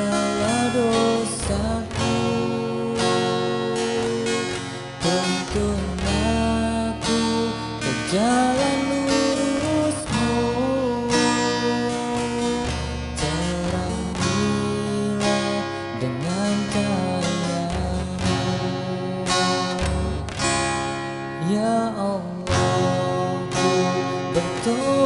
segala dosaku. Tuntun aku ke jalan lurusmu. Terangilah dengan kayamu Ya Allah ku bertobat